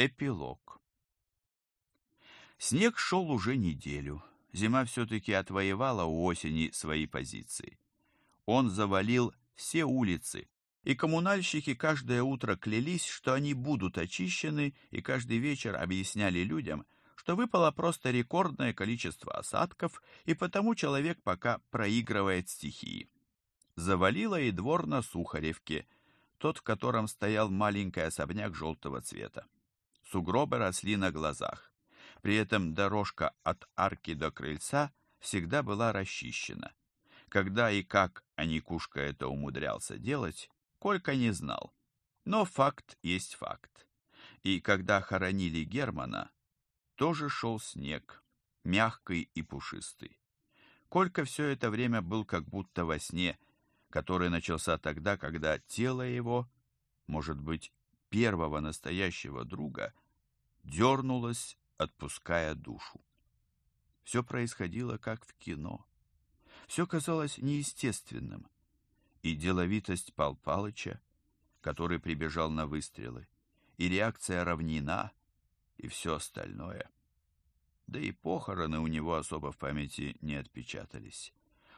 Эпилог. Снег шел уже неделю. Зима все-таки отвоевала у осени свои позиции. Он завалил все улицы, и коммунальщики каждое утро клялись, что они будут очищены, и каждый вечер объясняли людям, что выпало просто рекордное количество осадков, и потому человек пока проигрывает стихии. Завалило и двор на Сухаревке, тот, в котором стоял маленький особняк желтого цвета. Сугробы росли на глазах. При этом дорожка от арки до крыльца всегда была расчищена. Когда и как Аникушка это умудрялся делать, Колька не знал. Но факт есть факт. И когда хоронили Германа, тоже шел снег, мягкий и пушистый. Колька все это время был как будто во сне, который начался тогда, когда тело его, может быть, первого настоящего друга, дернулось, отпуская душу. Все происходило как в кино. Все казалось неестественным. И деловитость Пал Палыча, который прибежал на выстрелы, и реакция равнина, и все остальное. Да и похороны у него особо в памяти не отпечатались.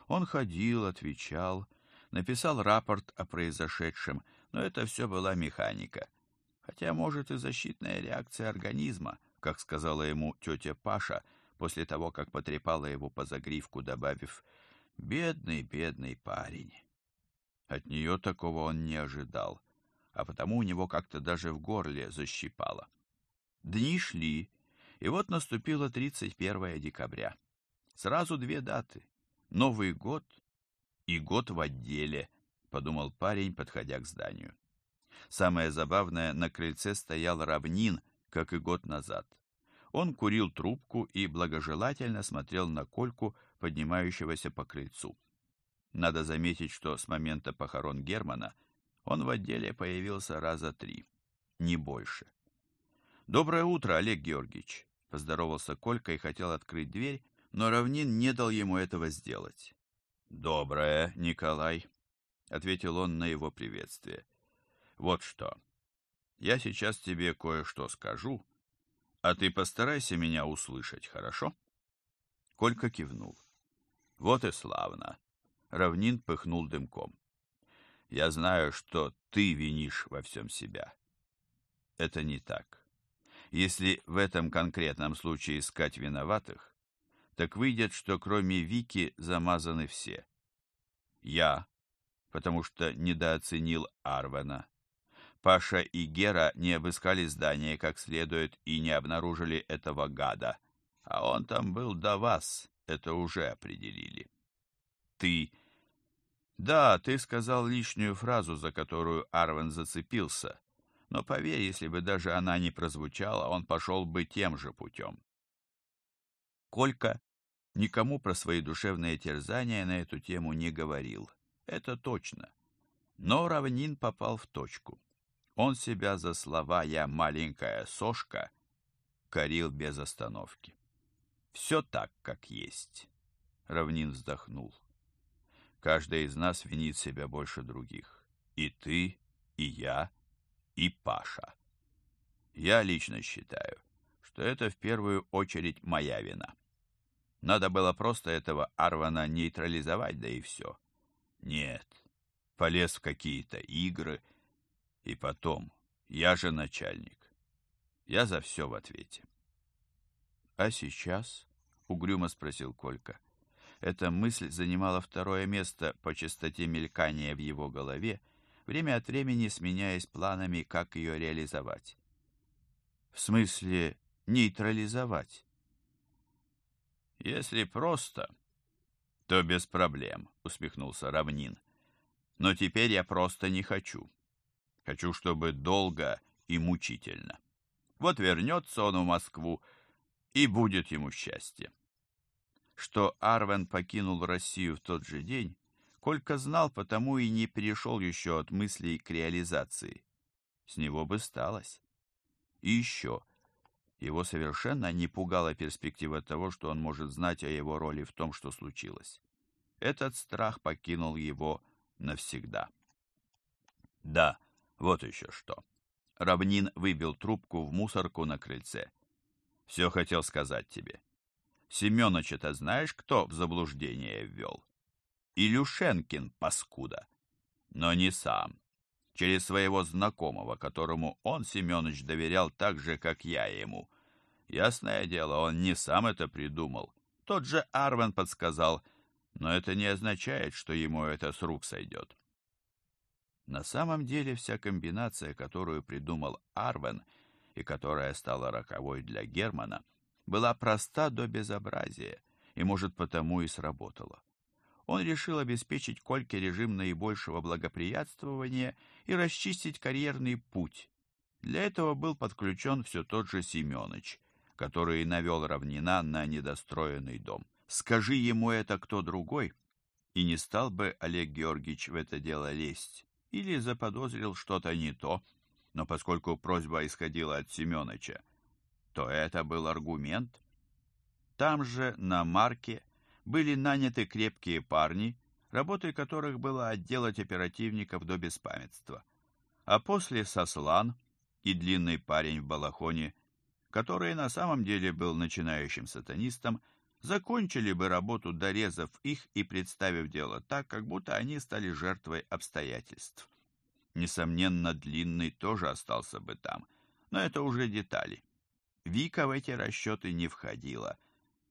Он ходил, отвечал, написал рапорт о произошедшем, но это все была механика. Хотя, может, и защитная реакция организма, как сказала ему тетя Паша, после того, как потрепала его по загривку, добавив «Бедный, бедный парень». От нее такого он не ожидал, а потому у него как-то даже в горле защипало. Дни шли, и вот наступило 31 декабря. Сразу две даты — Новый год и год в отделе, подумал парень, подходя к зданию. Самое забавное, на крыльце стоял равнин, как и год назад. Он курил трубку и благожелательно смотрел на Кольку, поднимающегося по крыльцу. Надо заметить, что с момента похорон Германа он в отделе появился раза три, не больше. «Доброе утро, Олег Георгиевич!» — поздоровался Колька и хотел открыть дверь, но Равнин не дал ему этого сделать. «Доброе, Николай», — ответил он на его приветствие. «Вот что. Я сейчас тебе кое-что скажу, а ты постарайся меня услышать, хорошо?» Колька кивнул. «Вот и славно!» Равнин пыхнул дымком. «Я знаю, что ты винишь во всем себя. Это не так. Если в этом конкретном случае искать виноватых, так выйдет, что кроме Вики замазаны все. Я, потому что недооценил Арвена. Паша и Гера не обыскали здание как следует и не обнаружили этого гада. А он там был до вас, это уже определили. Ты... Да, ты сказал лишнюю фразу, за которую Арвен зацепился. Но поверь, если бы даже она не прозвучала, он пошел бы тем же путем. Колька никому про свои душевные терзания на эту тему не говорил. Это точно. Но Равнин попал в точку. Он себя за слова «я маленькая сошка» корил без остановки. Все так, как есть. Равнин вздохнул. Каждый из нас винит себя больше других. И ты, и я, и Паша. Я лично считаю, что это в первую очередь моя вина. Надо было просто этого Арвана нейтрализовать, да и все. Нет, полез в какие-то игры. И потом, я же начальник. Я за все в ответе. — А сейчас? — угрюмо спросил Колька. Эта мысль занимала второе место по частоте мелькания в его голове, время от времени сменяясь планами, как ее реализовать. — В смысле нейтрализовать? Если просто, то без проблем, усмехнулся Равнин. Но теперь я просто не хочу. Хочу, чтобы долго и мучительно. Вот вернется он в Москву, и будет ему счастье. Что Арвен покинул Россию в тот же день, Колька знал, потому и не перешел еще от мыслей к реализации. С него бы сталось. И еще, его совершенно не пугала перспектива того, что он может знать о его роли в том, что случилось. Этот страх покинул его навсегда. Да, вот еще что. Равнин выбил трубку в мусорку на крыльце. Все хотел сказать тебе. Семёныча-то знаешь, кто в заблуждение ввел? Илюшенкин, паскуда. Но не сам. Через своего знакомого, которому он, Семёныч, доверял так же, как я ему. Ясное дело, он не сам это придумал. Тот же Арвен подсказал, но это не означает, что ему это с рук сойдет. На самом деле вся комбинация, которую придумал Арвен и которая стала роковой для Германа, была проста до безобразия и, может, потому и сработала. Он решил обеспечить Кольке режим наибольшего благоприятствования и расчистить карьерный путь. Для этого был подключен все тот же Семенович, который навел равнина на недостроенный дом. Скажи ему это кто другой, и не стал бы Олег Георгиевич в это дело лезть или заподозрил что-то не то, но поскольку просьба исходила от Семёныча, то это был аргумент. Там же, на Марке, были наняты крепкие парни, работой которых было отделать оперативников до беспамятства. А после Сослан и длинный парень в балахоне, который на самом деле был начинающим сатанистом, закончили бы работу, дорезав их и представив дело так, как будто они стали жертвой обстоятельств. Несомненно, Длинный тоже остался бы там, но это уже детали. Вика в эти расчеты не входила,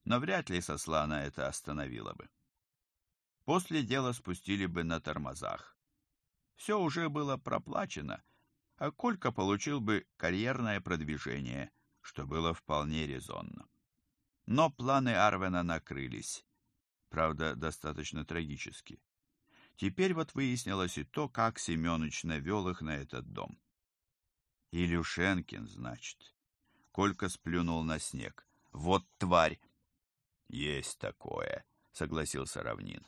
но вряд ли Сослана это остановило бы. После дела спустили бы на тормозах. Все уже было проплачено, а Колька получил бы карьерное продвижение, что было вполне резонно. Но планы Арвена накрылись. Правда, достаточно трагически. Теперь вот выяснилось и то, как Семёныч навел их на этот дом. Илюшенкин, значит. Колька сплюнул на снег. Вот тварь! Есть такое, согласился Равнин.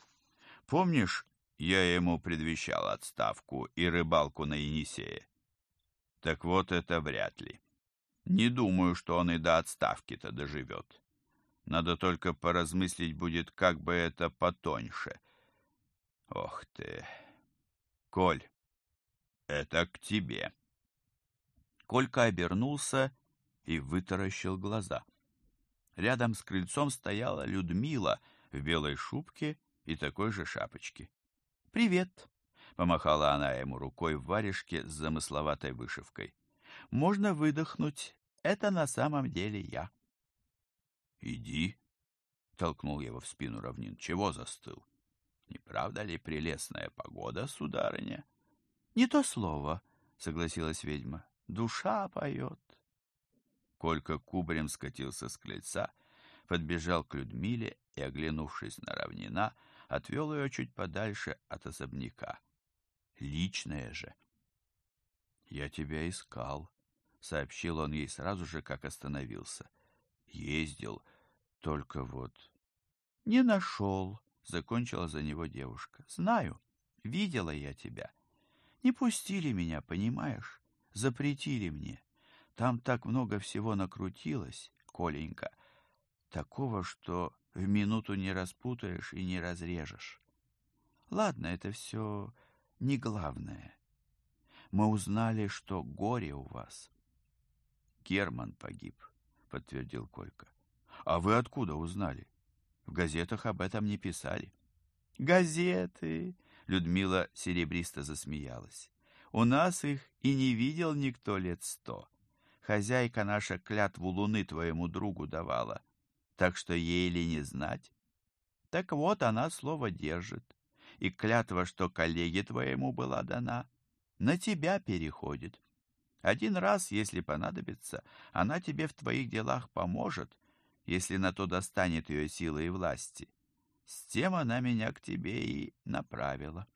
Помнишь, я ему предвещал отставку и рыбалку на Енисее? Так вот это вряд ли. Не думаю, что он и до отставки-то доживет. Надо только поразмыслить будет, как бы это потоньше. Ох ты! Коль, это к тебе. Колька обернулся и вытаращил глаза. Рядом с крыльцом стояла Людмила в белой шубке и такой же шапочке. «Привет!» — помахала она ему рукой в варежке с замысловатой вышивкой. «Можно выдохнуть. Это на самом деле я». «Иди», — толкнул его в спину равнин. «Чего застыл? Не правда ли прелестная погода, сударыня?» «Не то слово», — согласилась ведьма. «Душа поет». Колька кубарем скатился с крыльца, подбежал к Людмиле и, оглянувшись на равнина, отвел ее чуть подальше от особняка. Личное же. «Я тебя искал», — сообщил он ей сразу же, как остановился. «Ездил, только вот...» «Не нашел», — закончила за него девушка. «Знаю, видела я тебя. Не пустили меня, понимаешь? Запретили мне. Там так много всего накрутилось, Коленька, такого, что в минуту не распутаешь и не разрежешь. Ладно, это все не главное. Мы узнали, что горе у вас. Герман погиб, подтвердил Колька. А вы откуда узнали? В газетах об этом не писали. Газеты, Людмила серебристо засмеялась. У нас их и не видел никто лет сто. Хозяйка наша клятву луны твоему другу давала, так что ей ли не знать? Так вот, она слово держит, и клятва, что коллеге твоему была дана, на тебя переходит. Один раз, если понадобится, она тебе в твоих делах поможет, если на то достанет ее силы и власти. С тем она меня к тебе и направила.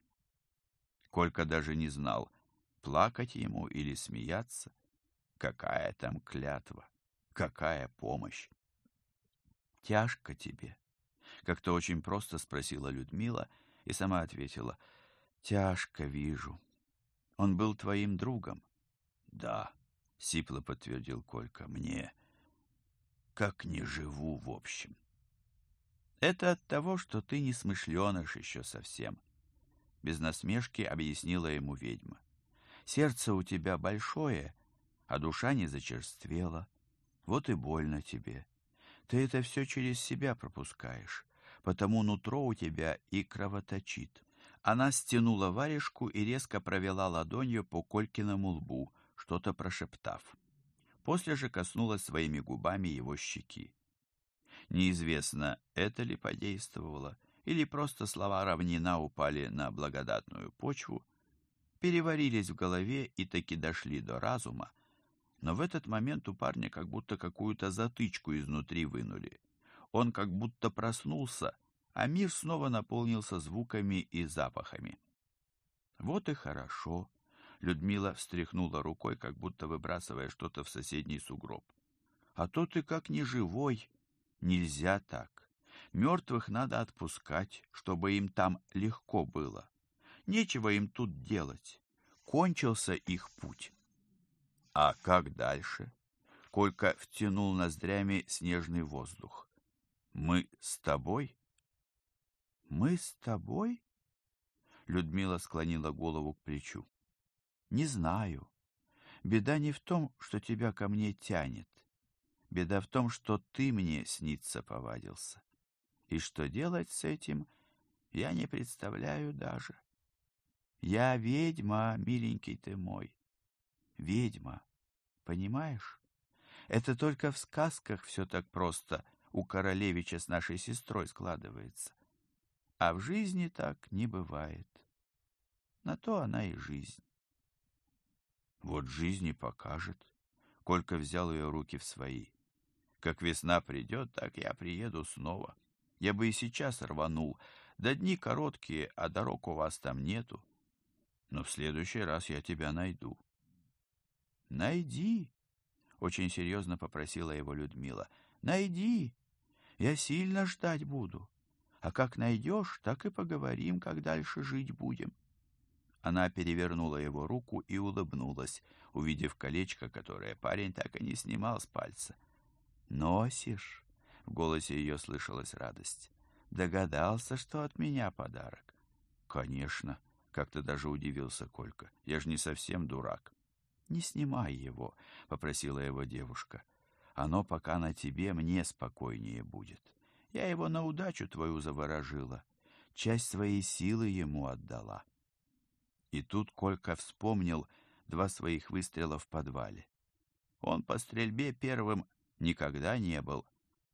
Колька даже не знал, плакать ему или смеяться. Какая там клятва? Какая помощь? Тяжко тебе? Как-то очень просто спросила Людмила и сама ответила. Тяжко вижу. Он был твоим другом? Да, сипло подтвердил Колька. Мне как не живу в общем. Это от того, что ты не смышленыш еще совсем. Без насмешки объяснила ему ведьма. Сердце у тебя большое, а душа не зачерствела. Вот и больно тебе. Ты это все через себя пропускаешь, потому нутро у тебя и кровоточит. Она стянула варежку и резко провела ладонью по Колькиному лбу, что-то прошептав. После же коснулась своими губами его щеки. Неизвестно, это ли подействовало, или просто слова равнина упали на благодатную почву, переварились в голове и таки дошли до разума, но в этот момент у парня как будто какую-то затычку изнутри вынули. Он как будто проснулся, а мир снова наполнился звуками и запахами. Вот и хорошо. Людмила встряхнула рукой, как будто выбрасывая что-то в соседний сугроб. А то ты как неживой. Нельзя так. Мертвых надо отпускать, чтобы им там легко было. Нечего им тут делать. Кончился их путь. А как дальше? Колька втянул ноздрями снежный воздух. Мы с тобой? Мы с тобой? Людмила склонила голову к плечу. Не знаю. Беда не в том, что тебя ко мне тянет. Беда в том, что ты мне снится повадился. И что делать с этим, я не представляю даже. Я ведьма, миленький ты мой. Ведьма. Понимаешь? Это только в сказках все так просто у королевича с нашей сестрой складывается. А в жизни так не бывает. На то она и жизнь. Вот жизнь и покажет. Колька взял ее руки в свои. Как весна придет, так я приеду снова. Я бы и сейчас рванул. Да дни короткие, а дорог у вас там нету. Но в следующий раз я тебя найду. Найди, очень серьезно попросила его Людмила. Найди. Я сильно ждать буду. А как найдешь, так и поговорим, как дальше жить будем. Она перевернула его руку и улыбнулась, увидев колечко, которое парень так и не снимал с пальца. «Носишь?» — в голосе ее слышалась радость. «Догадался, что от меня подарок?» «Конечно», — как-то даже удивился Колька. «Я же не совсем дурак». «Не снимай его», — попросила его девушка. «Оно пока на тебе мне спокойнее будет. Я его на удачу твою заворожила, часть своей силы ему отдала». И тут Колька вспомнил два своих выстрела в подвале. Он по стрельбе первым никогда не был,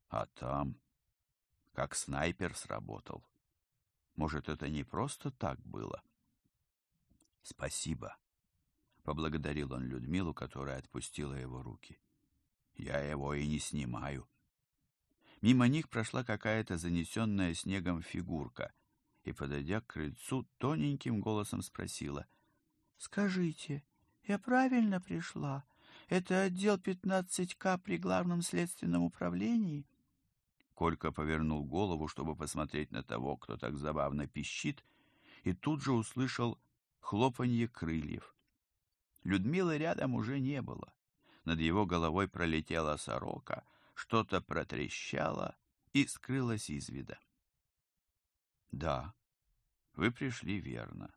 а там, как снайпер, сработал. Может, это не просто так было? Спасибо, поблагодарил он Людмилу, которая отпустила его руки. Я его и не снимаю. Мимо них прошла какая-то занесенная снегом фигурка и, подойдя к крыльцу, тоненьким голосом спросила. — Скажите, я правильно пришла? Это отдел 15К при главном следственном управлении? Колька повернул голову, чтобы посмотреть на того, кто так забавно пищит, и тут же услышал хлопанье крыльев. Людмилы рядом уже не было. Над его головой пролетела сорока, что-то протрещало и скрылось из вида. Да, вы пришли верно.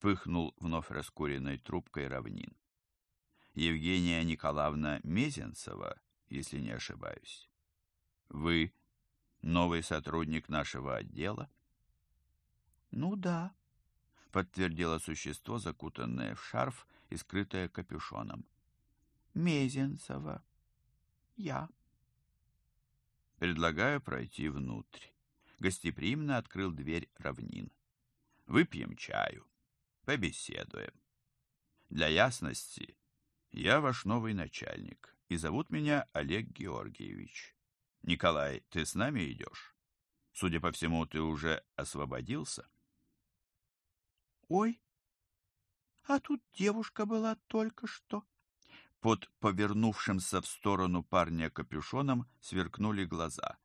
Пыхнул вновь раскуренной трубкой равнин. Евгения Николаевна Мезенцева, если не ошибаюсь. Вы новый сотрудник нашего отдела? Ну да, подтвердило существо, закутанное в шарф и скрытое капюшоном. Мезенцева. Я. Предлагаю пройти внутрь гостеприимно открыл дверь равнин. Выпьем чаю, побеседуем. Для ясности, я ваш новый начальник, и зовут меня Олег Георгиевич. Николай, ты с нами идешь? Судя по всему, ты уже освободился? Ой, а тут девушка была только что. Под повернувшимся в сторону парня капюшоном сверкнули глаза.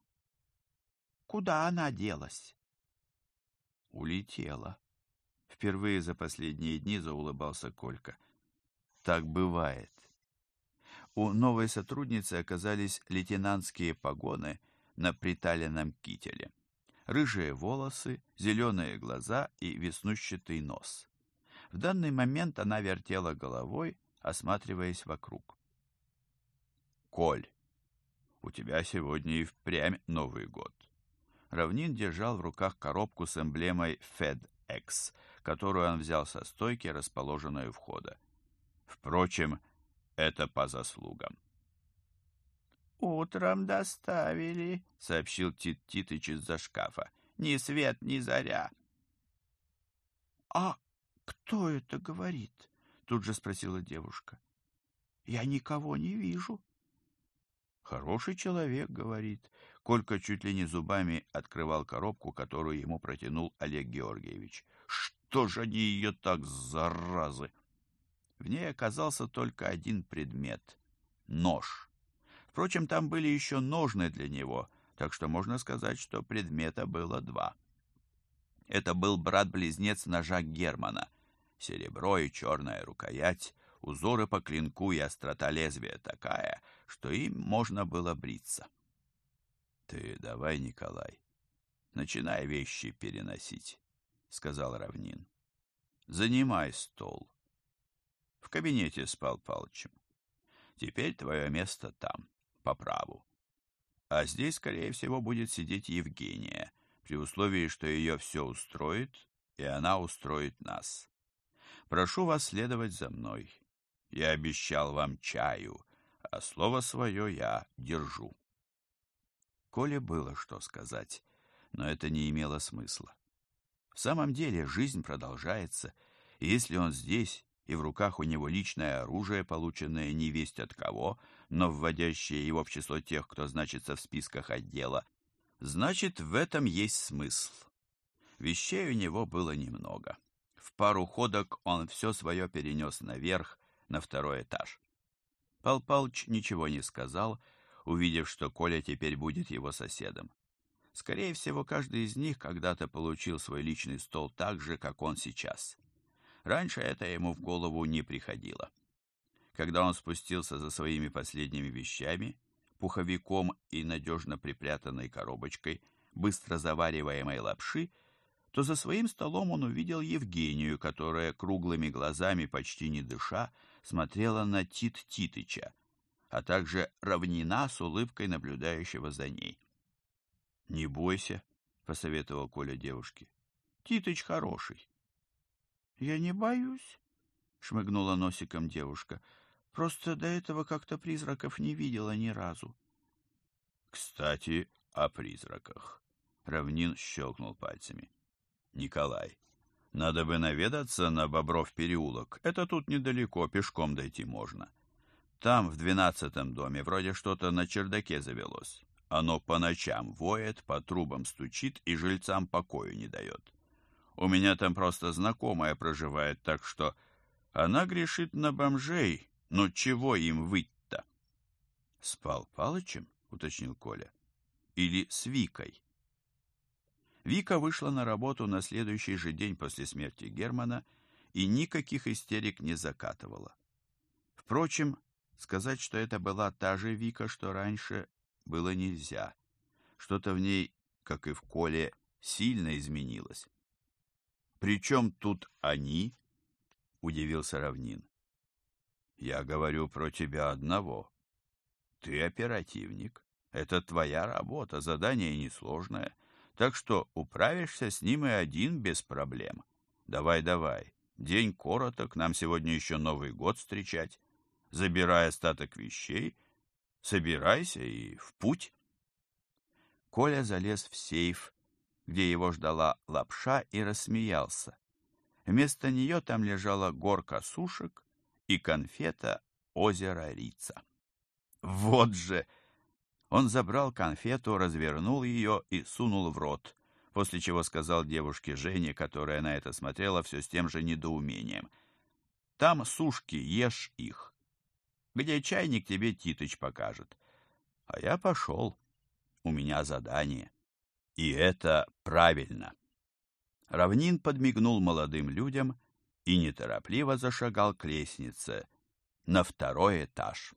Куда она делась? Улетела. Впервые за последние дни заулыбался Колька. Так бывает. У новой сотрудницы оказались лейтенантские погоны на приталенном кителе. Рыжие волосы, зеленые глаза и веснущатый нос. В данный момент она вертела головой, осматриваясь вокруг. «Коль, у тебя сегодня и впрямь Новый год». Равнин держал в руках коробку с эмблемой FedEx, которую он взял со стойки, расположенной у входа. Впрочем, это по заслугам. «Утром доставили», — сообщил Тит Титыч из-за шкафа. «Ни свет, ни заря». «А кто это говорит?» — тут же спросила девушка. «Я никого не вижу». «Хороший человек», — говорит. Колька чуть ли не зубами открывал коробку, которую ему протянул Олег Георгиевич. «Что же они ее так, заразы?» В ней оказался только один предмет — нож. Впрочем, там были еще ножны для него, так что можно сказать, что предмета было два. Это был брат-близнец ножа Германа. Серебро и черная рукоять, узоры по клинку и острота лезвия такая, что им можно было бриться. — Ты давай, Николай, начинай вещи переносить, — сказал Равнин. — Занимай стол. В кабинете спал Палычем. Теперь твое место там, по праву. А здесь, скорее всего, будет сидеть Евгения, при условии, что ее все устроит, и она устроит нас. Прошу вас следовать за мной. Я обещал вам чаю, а слово свое я держу. Коле было что сказать, но это не имело смысла. В самом деле жизнь продолжается, и если он здесь, и в руках у него личное оружие, полученное не весть от кого, но вводящее его в число тех, кто значится в списках отдела, значит, в этом есть смысл. Вещей у него было немного. В пару ходок он все свое перенес наверх, на второй этаж. Пал Палыч ничего не сказал, увидев, что Коля теперь будет его соседом. Скорее всего, каждый из них когда-то получил свой личный стол так же, как он сейчас. Раньше это ему в голову не приходило. Когда он спустился за своими последними вещами, пуховиком и надежно припрятанной коробочкой быстро завариваемой лапши, то за своим столом он увидел Евгению, которая круглыми глазами, почти не дыша, смотрела на Тит Титыча, а также равнина с улыбкой наблюдающего за ней. — Не бойся, — посоветовал Коля девушке. — Титыч хороший. — Я не боюсь, — шмыгнула носиком девушка. — Просто до этого как-то призраков не видела ни разу. — Кстати, о призраках. Равнин щелкнул пальцами. — Николай, надо бы наведаться на Бобров переулок. Это тут недалеко, пешком дойти можно. Там, в двенадцатом доме, вроде что-то на чердаке завелось. Оно по ночам воет, по трубам стучит и жильцам покою не дает. У меня там просто знакомая проживает, так что она грешит на бомжей. Но чего им выть-то? — Спал Палычем? — уточнил Коля. — Или с Викой? Вика вышла на работу на следующий же день после смерти Германа и никаких истерик не закатывала. Впрочем, сказать, что это была та же Вика, что раньше, было нельзя. Что-то в ней, как и в Коле, сильно изменилось. «Причем тут они?» — удивился Равнин. «Я говорю про тебя одного. Ты оперативник. Это твоя работа, задание несложное. Так что управишься с ним и один без проблем. Давай, давай. День короток, нам сегодня еще Новый год встречать. Забирай остаток вещей, собирайся и в путь». Коля залез в сейф, где его ждала лапша, и рассмеялся. Вместо нее там лежала горка сушек и конфета озера Рица. Вот же! Он забрал конфету, развернул ее и сунул в рот, после чего сказал девушке Жене, которая на это смотрела все с тем же недоумением. «Там сушки, ешь их. Где чайник, тебе Титыч покажет. А я пошел. У меня задание». И это правильно. Равнин подмигнул молодым людям и неторопливо зашагал к лестнице на второй этаж.